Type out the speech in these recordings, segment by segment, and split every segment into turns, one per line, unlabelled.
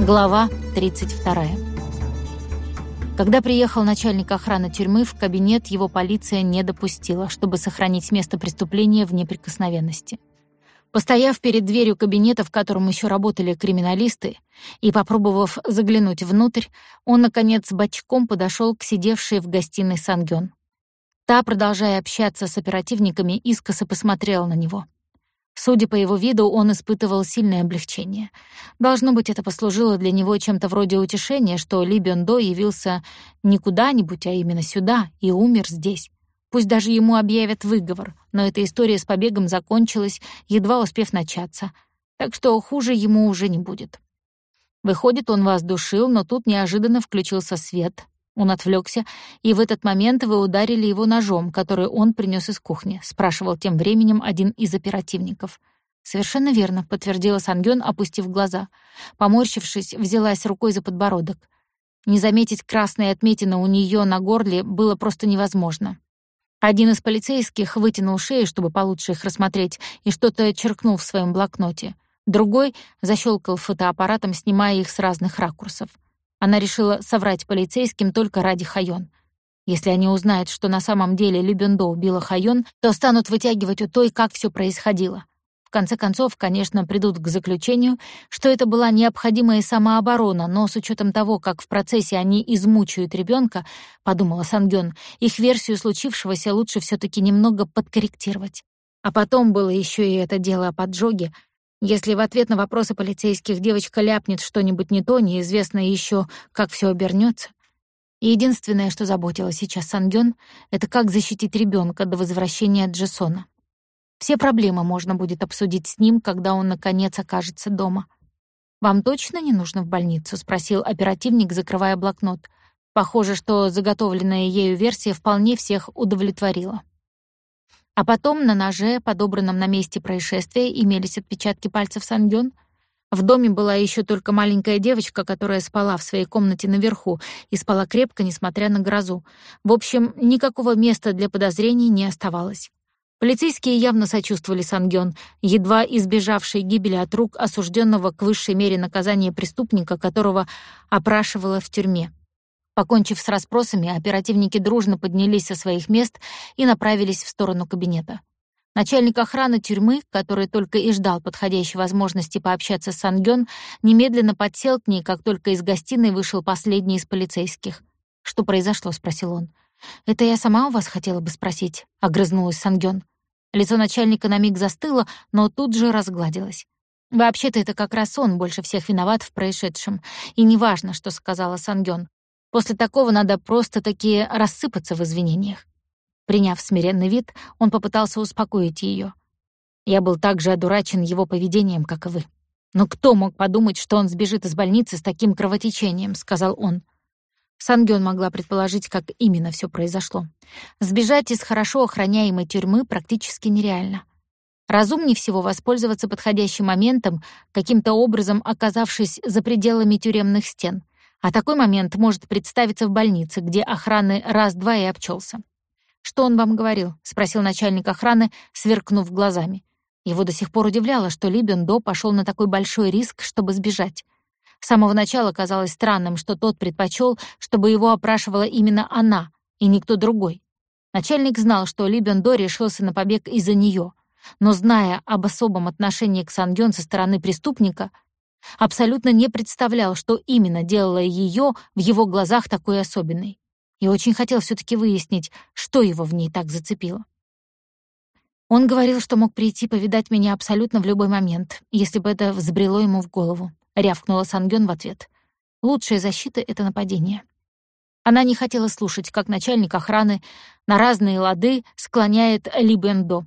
Глава 32. Когда приехал начальник охраны тюрьмы, в кабинет его полиция не допустила, чтобы сохранить место преступления в неприкосновенности. Постояв перед дверью кабинета, в котором еще работали криминалисты, и попробовав заглянуть внутрь, он, наконец, бочком подошел к сидевшей в гостиной Сангён. Та, продолжая общаться с оперативниками, искоса посмотрела на него — Судя по его виду, он испытывал сильное облегчение. Должно быть, это послужило для него чем-то вроде утешения, что Ли Бён До явился не куда-нибудь, а именно сюда и умер здесь. Пусть даже ему объявят выговор, но эта история с побегом закончилась, едва успев начаться. Так что хуже ему уже не будет. Выходит, он вас душил, но тут неожиданно включился свет, он отвлекся, и в этот момент вы ударили его ножом, который он принес из кухни, спрашивал тем временем один из оперативников. Совершенно верно, подтвердила Сангён, опустив глаза. Поморщившись, взялась рукой за подбородок. Не заметить красные отметины у нее на горле было просто невозможно. Один из полицейских вытянул шею, чтобы получше их рассмотреть, и что-то черкнул в своем блокноте. Другой защелкал фотоаппаратом, снимая их с разных ракурсов. Она решила соврать полицейским только ради Хайон. Если они узнают, что на самом деле Любендо убила Хайон, то станут вытягивать у той, как все происходило. В конце концов, конечно, придут к заключению, что это была необходимая самооборона, но с учетом того, как в процессе они измучают ребенка, подумала Сангён, их версию случившегося лучше все таки немного подкорректировать. А потом было еще и это дело о поджоге — если в ответ на вопросы полицейских девочка ляпнет что-нибудь не то, неизвестно еще, как все обернется. Единственное, что заботило сейчас Сангён, это как защитить ребенка до возвращения Джессона. Все проблемы можно будет обсудить с ним, когда он наконец окажется дома. Вам точно не нужно в больницу, спросил оперативник, закрывая блокнот. Похоже, что заготовленная ею версия вполне всех удовлетворила. А потом на ноже, подобранном на месте происшествия, имелись отпечатки пальцев Сангён. В доме была еще только маленькая девочка, которая спала в своей комнате наверху и спала крепко, несмотря на грозу. В общем, никакого места для подозрений не оставалось. Полицейские явно сочувствовали Сангён, едва избежавшей гибели от рук осужденного к высшей мере наказания преступника, которого опрашивала в тюрьме. Покончив с расспросами, оперативники дружно поднялись со своих мест и направились в сторону кабинета. Начальник охраны тюрьмы, который только и ждал подходящей возможности пообщаться с Сангён, немедленно подсел к ней, как только из гостиной вышел последний из полицейских. «Что произошло?» — спросил он. «Это я сама у вас хотела бы спросить», — огрызнулась Сангён. Лицо начальника на миг застыло, но тут же разгладилось. Вообще-то это как раз он больше всех виноват в происшедшем. И неважно, что сказала Сангён. После такого надо просто-таки рассыпаться в извинениях. Приняв смиренный вид, он попытался успокоить ее. Я был так же одурачен его поведением, как и вы. «Но кто мог подумать, что он сбежит из больницы с таким кровотечением?» — сказал он. Сангён могла предположить, как именно все произошло. Сбежать из хорошо охраняемой тюрьмы практически нереально. Разумнее всего воспользоваться подходящим моментом, каким-то образом оказавшись за пределами тюремных стен. А такой момент может представиться в больнице, где охраны раз-два и обчелся. «Что он вам говорил?» — спросил начальник охраны, сверкнув глазами. Его до сих пор удивляло, что Ли Бен До пошел на такой большой риск, чтобы сбежать. С самого начала казалось странным, что тот предпочел, чтобы его опрашивала именно она, и никто другой. Начальник знал, что Ли Бен До решился на побег из-за нее, но, зная об особом отношении к Сангён со стороны преступника, Абсолютно не представлял, что именно делало ее в его глазах такой особенной. И очень хотел все таки выяснить, что его в ней так зацепило. Он говорил, что мог прийти повидать меня абсолютно в любой момент, если бы это взбрело ему в голову. Рявкнула Сангён в ответ. Лучшая защита — это нападение. Она не хотела слушать, как начальник охраны на разные лады склоняет Ли Бэндо,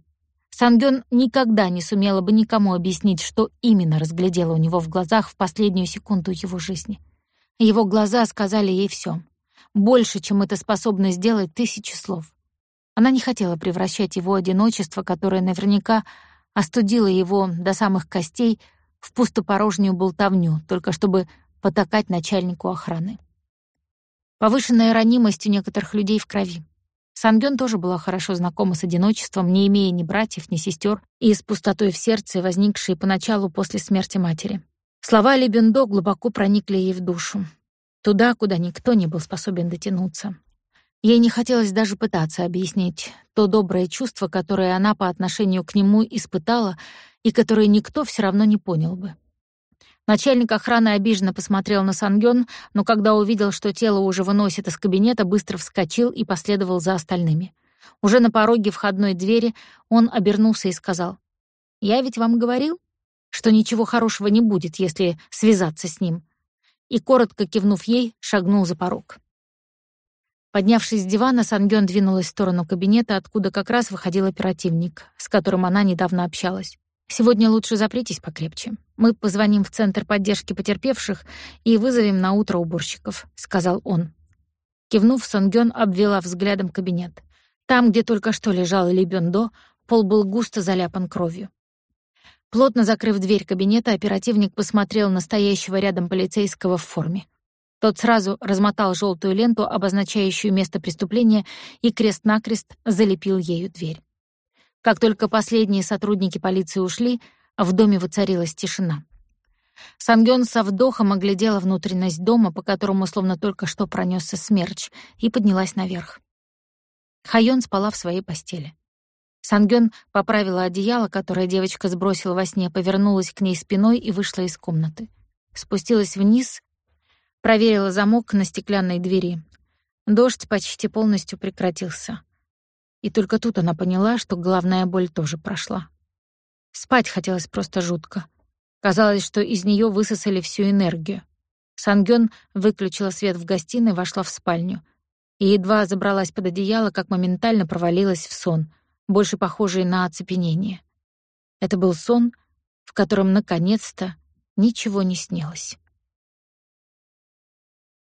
Сангён никогда не сумела бы никому объяснить, что именно разглядела у него в глазах в последнюю секунду его жизни. Его глаза сказали ей всё. Больше, чем это способно сделать тысячи слов. Она не хотела превращать его одиночество, которое наверняка остудило его до самых костей, в пустопорожнюю болтовню, только чтобы потакать начальнику охраны. Повышенная ранимость у некоторых людей в крови. Сангён тоже была хорошо знакома с одиночеством, не имея ни братьев, ни сестер, и с пустотой в сердце, возникшей поначалу после смерти матери. Слова Лебендо глубоко проникли ей в душу, туда, куда никто не был способен дотянуться. Ей не хотелось даже пытаться объяснить то доброе чувство, которое она по отношению к нему испытала и которое никто все равно не понял бы. Начальник охраны обиженно посмотрел на Сангён, но когда увидел, что тело уже выносит из кабинета, быстро вскочил и последовал за остальными. Уже на пороге входной двери он обернулся и сказал: "Я ведь вам говорил, что ничего хорошего не будет, если связаться с ним". И коротко кивнув ей, шагнул за порог. Поднявшись с дивана, Сангён двинулась в сторону кабинета, откуда как раз выходил оперативник, с которым она недавно общалась. «Сегодня лучше запритесь покрепче. Мы позвоним в Центр поддержки потерпевших и вызовем на утро уборщиков», — сказал он. Кивнув, Сонгён обвела взглядом кабинет. Там, где только что лежал Ли Бёндо, пол был густо заляпан кровью. Плотно закрыв дверь кабинета, оперативник посмотрел на стоящего рядом полицейского в форме. Тот сразу размотал желтую ленту, обозначающую место преступления, и крест-накрест залепил ею дверь. Как только последние сотрудники полиции ушли, в доме воцарилась тишина. Сангён со вдохом оглядела внутренность дома, по которому словно только что пронесся смерч, и поднялась наверх. Хайон спала в своей постели. Сангён поправила одеяло, которое девочка сбросила во сне, повернулась к ней спиной и вышла из комнаты. Спустилась вниз Проверила замок на стеклянной двери. Дождь почти полностью прекратился. И только тут она поняла, что главная боль тоже прошла. Спать хотелось просто жутко. Казалось, что из нее высосали всю энергию. Сангён выключила свет в гостиной, вошла в спальню. И едва забралась под одеяло, как моментально провалилась в сон, больше похожий на оцепенение. Это был сон, в котором наконец-то ничего не снилось.